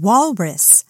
walrus.